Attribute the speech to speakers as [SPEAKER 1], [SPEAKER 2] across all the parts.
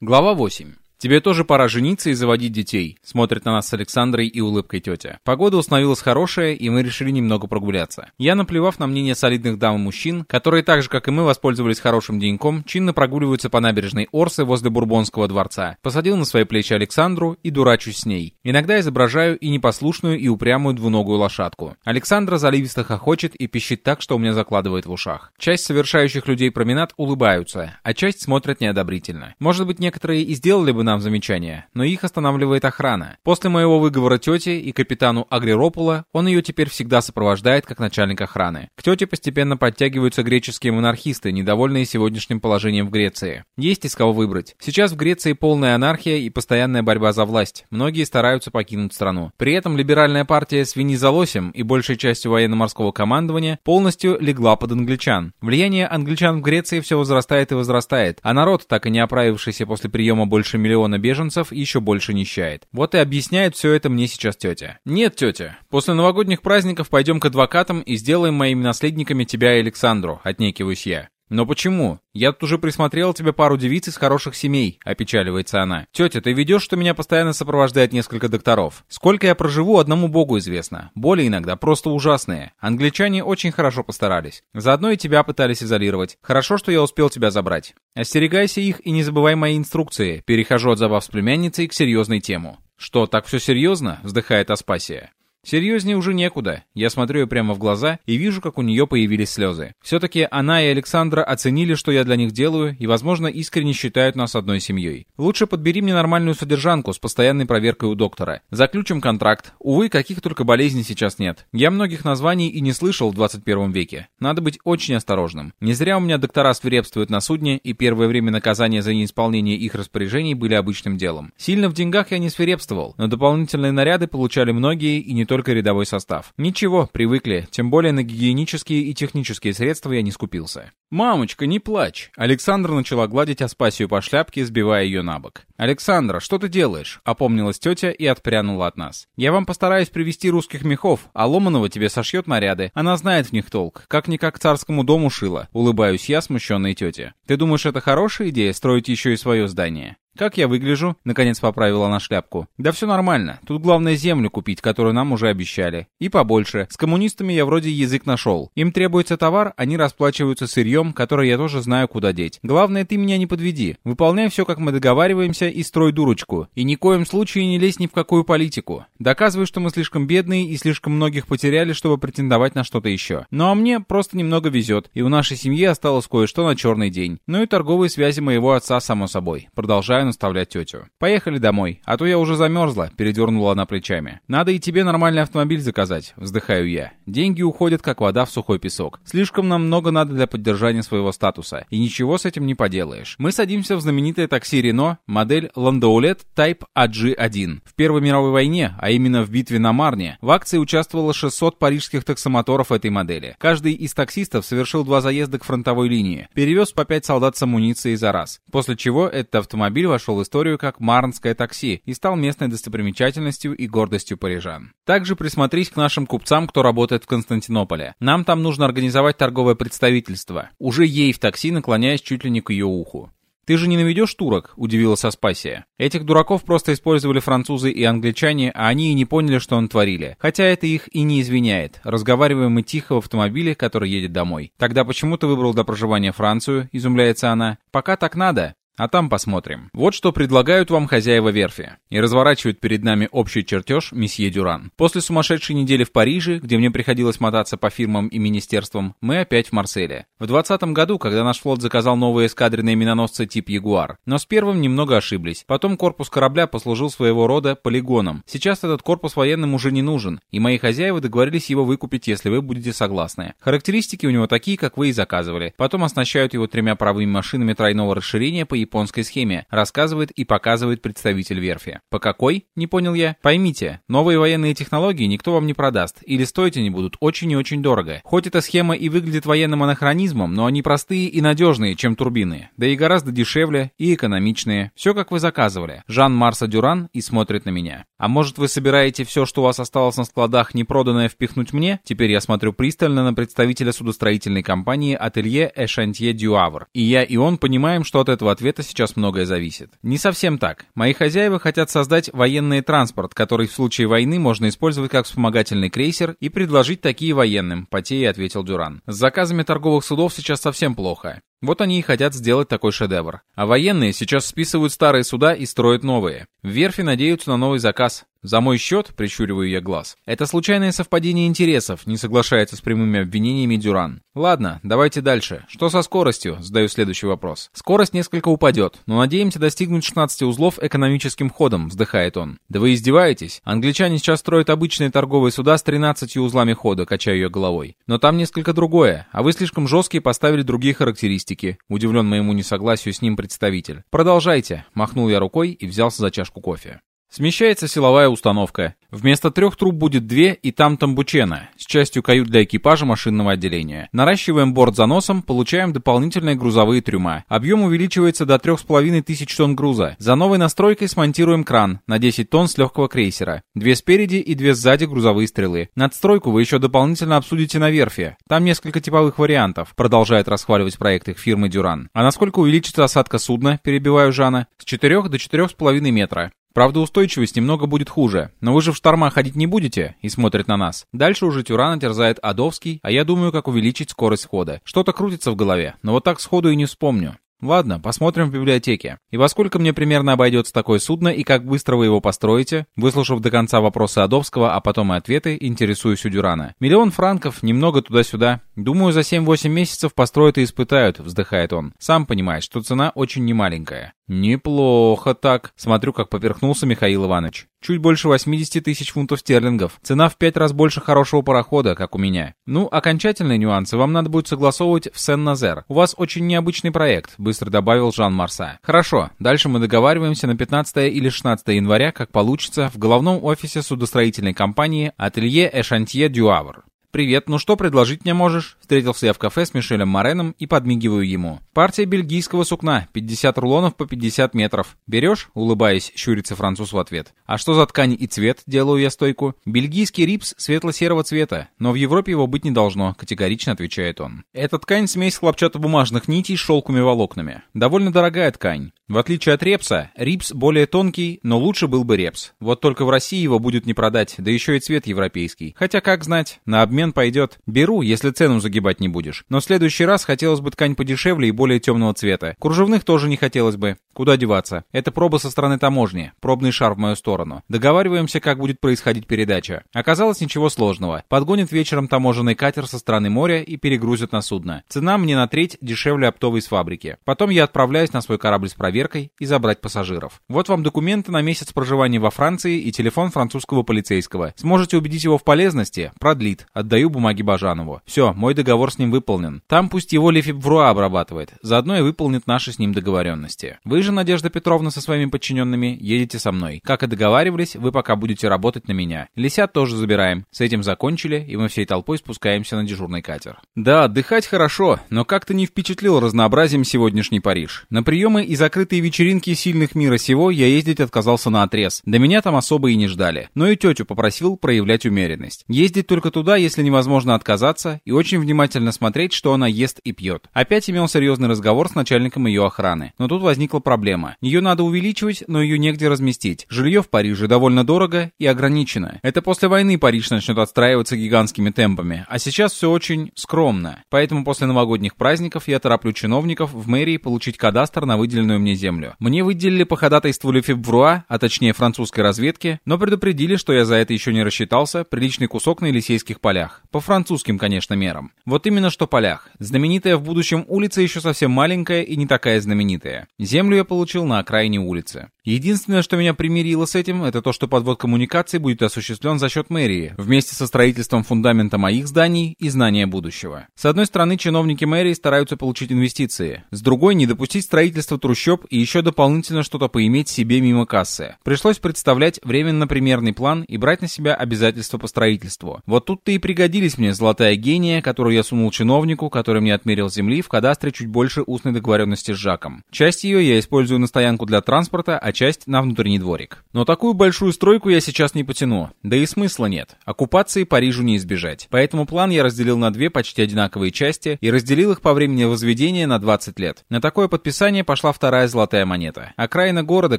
[SPEAKER 1] Глава 8. «Тебе тоже пора жениться и заводить детей», — смотрит на нас с Александрой и улыбкой тетя. Погода установилась хорошая, и мы решили немного прогуляться. Я, наплевав на мнение солидных дам и мужчин, которые так же, как и мы, воспользовались хорошим деньком, чинно прогуливаются по набережной Орсы возле Бурбонского дворца, посадил на свои плечи Александру и дурачусь с ней. Иногда изображаю и непослушную, и упрямую двуногую лошадку. Александра заливисто хохочет и пищит так, что у меня закладывает в ушах. Часть совершающих людей променад улыбаются, а часть смотрят неодобрительно. Может быть, некоторые и сделали бы нам замечания, но их останавливает охрана. После моего выговора тете и капитану Агриропула он ее теперь всегда сопровождает как начальник охраны. К тете постепенно подтягиваются греческие монархисты, недовольные сегодняшним положением в Греции. Есть из кого выбрать. Сейчас в Греции полная анархия и постоянная борьба за власть. Многие стараются покинуть страну. При этом либеральная партия с Венизолосем и большей частью военно-морского командования полностью легла под англичан. Влияние англичан в Греции все возрастает и возрастает, а народ, так и не оправившийся после приема больше миллиона миллиона беженцев еще больше нищает. Вот и объясняет все это мне сейчас тетя. Нет, тетя, после новогодних праздников пойдем к адвокатам и сделаем моими наследниками тебя и Александру, отнекиваюсь я. «Но почему? Я тут уже присмотрел тебе пару девиц из хороших семей», — опечаливается она. «Тетя, ты ведешь, что меня постоянно сопровождает несколько докторов. Сколько я проживу, одному богу известно. Боли иногда просто ужасные. Англичане очень хорошо постарались. Заодно и тебя пытались изолировать. Хорошо, что я успел тебя забрать. Остерегайся их и не забывай мои инструкции. Перехожу от забав с племянницей к серьезной тему». «Что, так все серьезно?» — вздыхает Аспасия. Серьезнее уже некуда. Я смотрю ей прямо в глаза и вижу, как у нее появились слезы. Все-таки она и Александра оценили, что я для них делаю, и, возможно, искренне считают нас одной семьей. Лучше подбери мне нормальную содержанку с постоянной проверкой у доктора. Заключим контракт. Увы, каких только болезней сейчас нет. Я многих названий и не слышал в 21 веке. Надо быть очень осторожным. Не зря у меня доктора свирепствуют на судне, и первое время наказания за неисполнение их распоряжений были обычным делом. Сильно в деньгах я не свирепствовал, но дополнительные наряды получали многие и не только рядовой состав. Ничего, привыкли, тем более на гигиенические и технические средства я не скупился. «Мамочка, не плачь!» Александра начала гладить Аспасию по шляпке, сбивая ее на бок. «Александра, что ты делаешь?» — опомнилась тетя и отпрянула от нас. «Я вам постараюсь привести русских мехов, а Ломанова тебе сошьет наряды. Она знает в них толк. Как-никак царскому дому шила». Улыбаюсь я, смущенной тете. «Ты думаешь, это хорошая идея — строить еще и свое здание?» «Как я выгляжу?» — наконец поправила она шляпку. «Да все нормально. Тут главное землю купить, которую нам уже обещали. И побольше. С коммунистами я вроде язык нашел. Им требуется товар, они расплачиваются сырьем, которое я тоже знаю, куда деть. Главное, ты меня не подведи. Выполняй все, как мы договариваемся, и строй дурочку. И ни коем случае не лезь ни в какую политику. Доказывай, что мы слишком бедные и слишком многих потеряли, чтобы претендовать на что-то еще. Ну а мне просто немного везет, и у нашей семьи осталось кое-что на черный день. Ну и торговые связи моего отца, само собой. Продолжаю наставлять тетю. «Поехали домой, а то я уже замерзла», — передернула она плечами. «Надо и тебе нормальный автомобиль заказать», — вздыхаю я. «Деньги уходят, как вода в сухой песок. Слишком нам много надо для поддержания своего статуса, и ничего с этим не поделаешь. Мы садимся в знаменитое такси Рено, модель Landaulet Type AG1. В Первой мировой войне, а именно в битве на Марне, в акции участвовало 600 парижских таксомоторов этой модели. Каждый из таксистов совершил два заезда к фронтовой линии, перевез по 5 солдат с амуницией за раз, после чего этот автомобиль вошел в историю как Марнское такси и стал местной достопримечательностью и гордостью парижан. Также присмотрись к нашим купцам, кто работает в Константинополе. Нам там нужно организовать торговое представительство. Уже ей в такси, наклоняясь чуть ли не к ее уху. «Ты же не наведешь турок?» – удивилась Аспасия. Этих дураков просто использовали французы и англичане, а они и не поняли, что он творили. Хотя это их и не извиняет. Разговариваем мы тихо в автомобиле, который едет домой. «Тогда почему ты выбрал для проживания Францию?» – изумляется она. «Пока так надо. А там посмотрим. Вот что предлагают вам хозяева верфи. И разворачивают перед нами общий чертеж месье Дюран. После сумасшедшей недели в Париже, где мне приходилось мотаться по фирмам и министерствам, мы опять в Марселе. В 20 году, когда наш флот заказал новые эскадренные миноносцы тип Ягуар. Но с первым немного ошиблись. Потом корпус корабля послужил своего рода полигоном. Сейчас этот корпус военным уже не нужен, и мои хозяева договорились его выкупить, если вы будете согласны. Характеристики у него такие, как вы и заказывали. Потом оснащают его тремя паровыми машинами тройного расширения по японской схеме, рассказывает и показывает представитель верфи. По какой? Не понял я. Поймите, новые военные технологии никто вам не продаст, или стоить они будут очень и очень дорого. Хоть эта схема и выглядит военным анахронизмом, но они простые и надежные, чем турбины. Да и гораздо дешевле и экономичные. Все как вы заказывали. Жан Марса Дюран и смотрит на меня. А может вы собираете все, что у вас осталось на складах, не проданное, впихнуть мне? Теперь я смотрю пристально на представителя судостроительной компании Ателье Эшантье Дюавр. И я и он понимаем, что от этого ответа это сейчас многое зависит. Не совсем так. Мои хозяева хотят создать военный транспорт, который в случае войны можно использовать как вспомогательный крейсер и предложить такие военным, потея ответил Дюран. С заказами торговых судов сейчас совсем плохо. Вот они и хотят сделать такой шедевр. А военные сейчас списывают старые суда и строят новые. Верфи надеются на новый заказ. За мой счет, прищуриваю я глаз. Это случайное совпадение интересов, не соглашается с прямыми обвинениями Дюран. Ладно, давайте дальше. Что со скоростью? Задаю следующий вопрос. Скорость несколько упадет, но надеемся достигнуть 16 узлов экономическим ходом, вздыхает он. Да вы издеваетесь? Англичане сейчас строят обычные торговые суда с 13 узлами хода, качаю ее головой. Но там несколько другое, а вы слишком жесткие поставили другие характеристики. Удивлен моему несогласию с ним представитель. Продолжайте. Махнул я рукой и взялся за чашку кофе. Смещается силовая установка. Вместо трех труб будет две и там тамбучена, с частью кают для экипажа машинного отделения. Наращиваем борт заносом, получаем дополнительные грузовые трюма. Объем увеличивается до 3500 тонн груза. За новой настройкой смонтируем кран на 10 тонн с легкого крейсера. Две спереди и две сзади грузовые стрелы. Надстройку вы еще дополнительно обсудите на верфи. Там несколько типовых вариантов, продолжает расхваливать проект их фирмы Дюран. А насколько увеличится осадка судна, перебиваю Жана, с 4 до 4,5 метра. Правда, устойчивость немного будет хуже, но вы же в шторма ходить не будете, и смотрит на нас. Дальше уже Тюрана терзает Адовский, а я думаю, как увеличить скорость хода. Что-то крутится в голове, но вот так сходу и не вспомню. Ладно, посмотрим в библиотеке. И во сколько мне примерно обойдется такое судно, и как быстро вы его построите? Выслушав до конца вопросы Адовского, а потом и ответы, интересуюсь у Дюрана. Миллион франков, немного туда-сюда. Думаю, за 7-8 месяцев построят и испытают, вздыхает он. Сам понимает, что цена очень немаленькая. Неплохо так. Смотрю, как поперхнулся Михаил Иванович. Чуть больше 80 тысяч фунтов стерлингов. Цена в пять раз больше хорошего парохода, как у меня. Ну, окончательные нюансы вам надо будет согласовывать в Сен-Назер. У вас очень необычный проект, быстро добавил Жан Марса. Хорошо, дальше мы договариваемся на 15 или 16 января, как получится, в головном офисе судостроительной компании Ателье Эшантье Дюавр. «Привет, ну что предложить мне можешь?» Встретился я в кафе с Мишелем Мореном и подмигиваю ему. «Партия бельгийского сукна, 50 рулонов по 50 метров. Берешь?» Улыбаясь, щурится француз в ответ. «А что за ткань и цвет?» Делаю я стойку. «Бельгийский рипс светло-серого цвета, но в Европе его быть не должно», категорично отвечает он. «Эта ткань смесь хлопчатобумажных нитей с шелками волокнами. Довольно дорогая ткань. В отличие от репса, рипс более тонкий, но лучше был бы репс. Вот только в России его будет не продать, да еще и цвет европейский. Хотя, как знать, на обмен пойдет. Беру, если цену загибать не будешь. Но в следующий раз хотелось бы ткань подешевле и более темного цвета. Кружевных тоже не хотелось бы. Куда деваться? Это проба со стороны таможни. Пробный шар в мою сторону. Договариваемся, как будет происходить передача. Оказалось ничего сложного. Подгонит вечером таможенный катер со стороны моря и перегрузит на судно. Цена мне на треть дешевле оптовой с фабрики. Потом я отправляюсь на свой корабль с проверкой проверкой и забрать пассажиров. Вот вам документы на месяц проживания во Франции и телефон французского полицейского. Сможете убедить его в полезности? Продлит. Отдаю бумаги Бажанову. Все, мой договор с ним выполнен. Там пусть его Лефибвруа обрабатывает. Заодно и выполнит наши с ним договоренности. Вы же, Надежда Петровна, со своими подчиненными, едете со мной. Как и договаривались, вы пока будете работать на меня. Лисят тоже забираем. С этим закончили, и мы всей толпой спускаемся на дежурный катер. Да, отдыхать хорошо, но как-то не впечатлил разнообразием сегодняшний Париж. На приемы и закрытые закрытые вечеринки сильных мира сего я ездить отказался на отрез. До меня там особо и не ждали. Но и тетю попросил проявлять умеренность. Ездить только туда, если невозможно отказаться, и очень внимательно смотреть, что она ест и пьет. Опять имел серьезный разговор с начальником ее охраны. Но тут возникла проблема. Ее надо увеличивать, но ее негде разместить. Жилье в Париже довольно дорого и ограничено. Это после войны Париж начнет отстраиваться гигантскими темпами, а сейчас все очень скромно. Поэтому после новогодних праздников я тороплю чиновников в мэрии получить кадастр на выделенную мне землю. Мне выделили по ходатайству Лефебвруа, а точнее французской разведки, но предупредили, что я за это еще не рассчитался, приличный кусок на Елисейских полях. По французским, конечно, мерам. Вот именно что полях. Знаменитая в будущем улица еще совсем маленькая и не такая знаменитая. Землю я получил на окраине улицы. Единственное, что меня примирило с этим, это то, что подвод коммуникаций будет осуществлен за счет мэрии, вместе со строительством фундамента моих зданий и знания будущего. С одной стороны, чиновники мэрии стараются получить инвестиции, с другой, не допустить строительства трущоб и еще дополнительно что-то поиметь себе мимо кассы. Пришлось представлять временно-примерный план и брать на себя обязательства по строительству. Вот тут-то и пригодились мне золотая гения, которую я сунул чиновнику, который мне отмерил земли в кадастре чуть больше устной договоренности с Жаком. Часть ее я использую на стоянку для транспорта, а часть на внутренний дворик. Но такую большую стройку я сейчас не потяну, да и смысла нет. Оккупации Парижу не избежать. Поэтому план я разделил на две почти одинаковые части и разделил их по времени возведения на 20 лет. На такое подписание пошла вторая золотая монета. Окраина города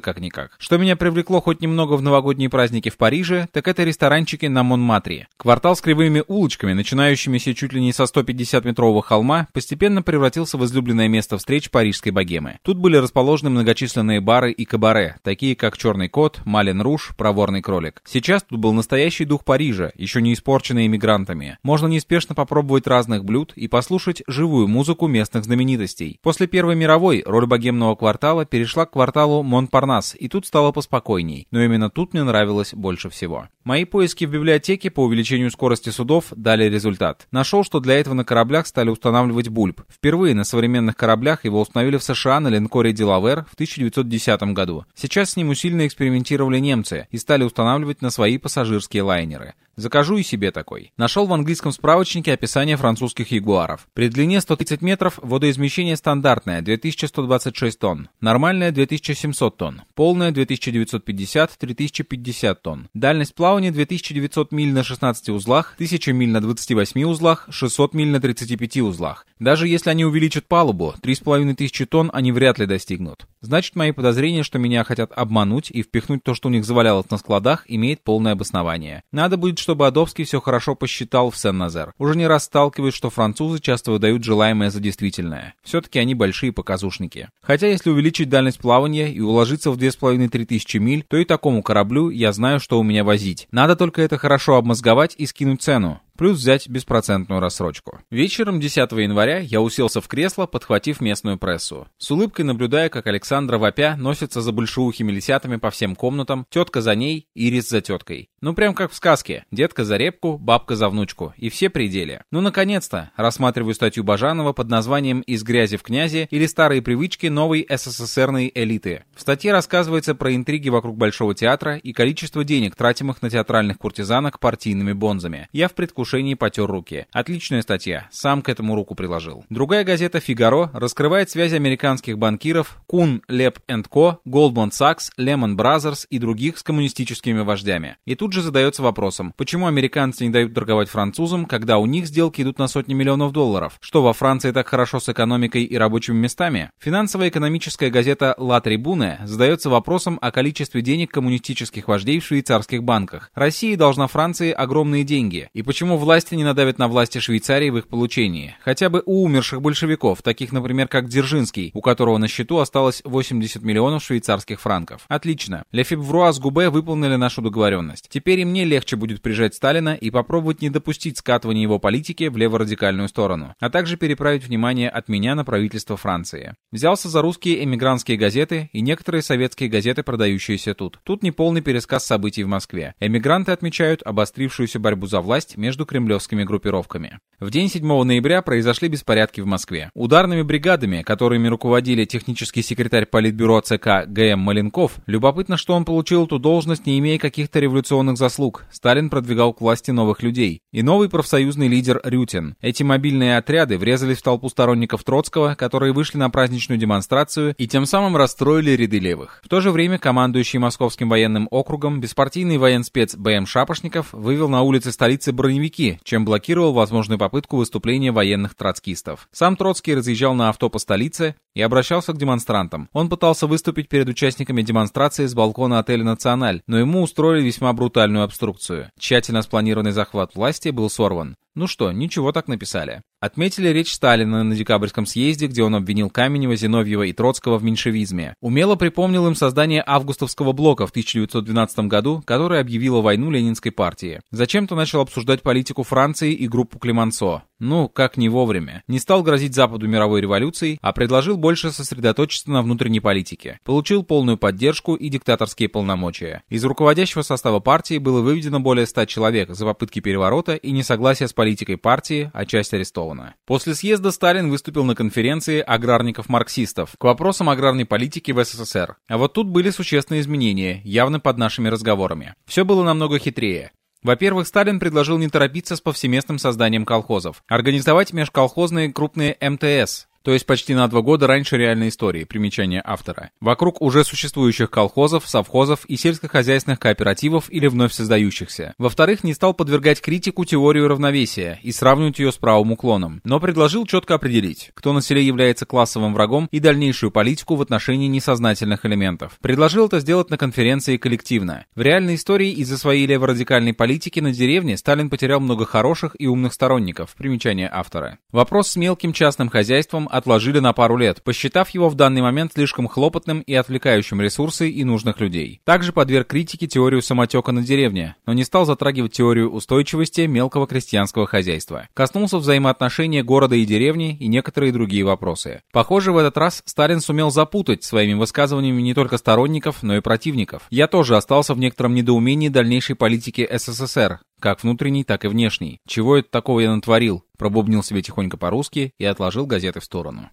[SPEAKER 1] как-никак. Что меня привлекло хоть немного в новогодние праздники в Париже, так это ресторанчики на Монматре. Квартал с кривыми улочками, начинающимися чуть ли не со 150-метрового холма, постепенно превратился в излюбленное место встреч парижской богемы. Тут были расположены многочисленные бары и кабаре, такие как «Черный кот», «Малин Руж», «Проворный кролик». Сейчас тут был настоящий дух Парижа, еще не испорченный иммигрантами. Можно неспешно попробовать разных блюд и послушать живую музыку местных знаменитостей. После Первой мировой роль богемного квартала перешла к кварталу Монпарнас, и тут стало поспокойней. Но именно тут мне нравилось больше всего. Мои поиски в библиотеке по увеличению скорости судов дали результат. Нашел, что для этого на кораблях стали устанавливать бульб. Впервые на современных кораблях его установили в США на линкоре Делавер в 1910 году. Сейчас с ним усиленно экспериментировали немцы и стали устанавливать на свои пассажирские лайнеры. Закажу и себе такой. Нашел в английском справочнике описание французских ягуаров. При длине 130 метров водоизмещение стандартное 2126 тонн, нормальное 2700 тонн, полное 2950-3050 тонн. Дальность плавания 2900 миль на 16 узлах, 1000 миль на 28 узлах, 600 миль на 35 узлах. Даже если они увеличат палубу, 3500 тонн они вряд ли достигнут. Значит, мои подозрения, что меня хотят обмануть и впихнуть то, что у них завалялось на складах, имеет полное обоснование. Надо будет, чтобы Адовский все хорошо посчитал в Сен-Назер. Уже не раз сталкиваюсь, что французы часто выдают желаемое за действительное. Все-таки они большие показушники. Хотя, если увеличить дальность плавания и уложиться в 2,5-3 тысячи миль, то и такому кораблю я знаю, что у меня возить. Надо только это хорошо обмозговать и скинуть цену плюс взять беспроцентную рассрочку. Вечером 10 января я уселся в кресло, подхватив местную прессу. С улыбкой наблюдая, как Александра Вопя носится за большеухими лисятами по всем комнатам, тетка за ней, Ирис за теткой. Ну прям как в сказке. Детка за репку, бабка за внучку. И все пределы. Ну наконец-то. Рассматриваю статью Бажанова под названием «Из грязи в князи» или «Старые привычки новой СССРной элиты». В статье рассказывается про интриги вокруг Большого театра и количество денег, тратимых на театральных куртизанок партийными бонзами. Я в предвкушении потер руки. Отличная статья, сам к этому руку приложил. Другая газета «Фигаро» раскрывает связи американских банкиров Кун, Леп Ко, Goldman Sachs, Lehman Brothers и других с коммунистическими вождями. И тут же задается вопросом, почему американцы не дают торговать французам, когда у них сделки идут на сотни миллионов долларов? Что во Франции так хорошо с экономикой и рабочими местами? Финансово-экономическая газета «Ла Трибуне» задается вопросом о количестве денег коммунистических вождей в швейцарских банках. Россия должна Франции огромные деньги. И почему власти не надавят на власти Швейцарии в их получении. Хотя бы у умерших большевиков, таких, например, как Дзержинский, у которого на счету осталось 80 миллионов швейцарских франков. Отлично. Лефибвруа с Губе выполнили нашу договоренность. Теперь и мне легче будет прижать Сталина и попробовать не допустить скатывания его политики в леворадикальную сторону, а также переправить внимание от меня на правительство Франции. Взялся за русские эмигрантские газеты и некоторые советские газеты, продающиеся тут. Тут неполный пересказ событий в Москве. Эмигранты отмечают обострившуюся борьбу за власть между кремлевскими группировками. В день 7 ноября произошли беспорядки в Москве. Ударными бригадами, которыми руководили технический секретарь Политбюро ЦК ГМ Маленков, любопытно, что он получил эту должность, не имея каких-то революционных заслуг. Сталин продвигал к власти новых людей. И новый профсоюзный лидер Рютин. Эти мобильные отряды врезались в толпу сторонников Троцкого, которые вышли на праздничную демонстрацию и тем самым расстроили ряды левых. В то же время командующий Московским военным округом беспартийный военспец БМ Шапошников вывел на улицы столицы броневики чем блокировал возможную попытку выступления военных троцкистов. Сам Троцкий разъезжал на авто по столице и обращался к демонстрантам. Он пытался выступить перед участниками демонстрации с балкона отеля «Националь», но ему устроили весьма брутальную обструкцию. Тщательно спланированный захват власти был сорван. Ну что, ничего так написали. Отметили речь Сталина на декабрьском съезде, где он обвинил Каменева, Зиновьева и Троцкого в меньшевизме. Умело припомнил им создание августовского блока в 1912 году, которое объявило войну Ленинской партии. Зачем-то начал обсуждать политику Франции и группу Клемансо. Ну, как не вовремя. Не стал грозить Западу мировой революцией, а предложил больше сосредоточиться на внутренней политике. Получил полную поддержку и диктаторские полномочия. Из руководящего состава партии было выведено более 100 человек за попытки переворота и несогласие с политикой партии, а часть арестована. После съезда Сталин выступил на конференции аграрников-марксистов к вопросам аграрной политики в СССР. А вот тут были существенные изменения, явно под нашими разговорами. Все было намного хитрее. Во-первых, Сталин предложил не торопиться с повсеместным созданием колхозов, организовать межколхозные крупные МТС, то есть почти на два года раньше реальной истории, примечание автора. Вокруг уже существующих колхозов, совхозов и сельскохозяйственных кооперативов или вновь создающихся. Во-вторых, не стал подвергать критику теорию равновесия и сравнивать ее с правым уклоном, но предложил четко определить, кто на селе является классовым врагом и дальнейшую политику в отношении несознательных элементов. Предложил это сделать на конференции коллективно. В реальной истории из-за своей леворадикальной политики на деревне Сталин потерял много хороших и умных сторонников, примечание автора. Вопрос с мелким частным хозяйством отложили на пару лет, посчитав его в данный момент слишком хлопотным и отвлекающим ресурсы и нужных людей. Также подверг критике теорию самотека на деревне, но не стал затрагивать теорию устойчивости мелкого крестьянского хозяйства. Коснулся взаимоотношения города и деревни и некоторые другие вопросы. Похоже, в этот раз Сталин сумел запутать своими высказываниями не только сторонников, но и противников. Я тоже остался в некотором недоумении дальнейшей политики СССР, как внутренней, так и внешней. Чего это такого я натворил? Пробубнил себе тихонько по-русски и отложил газеты в сторону.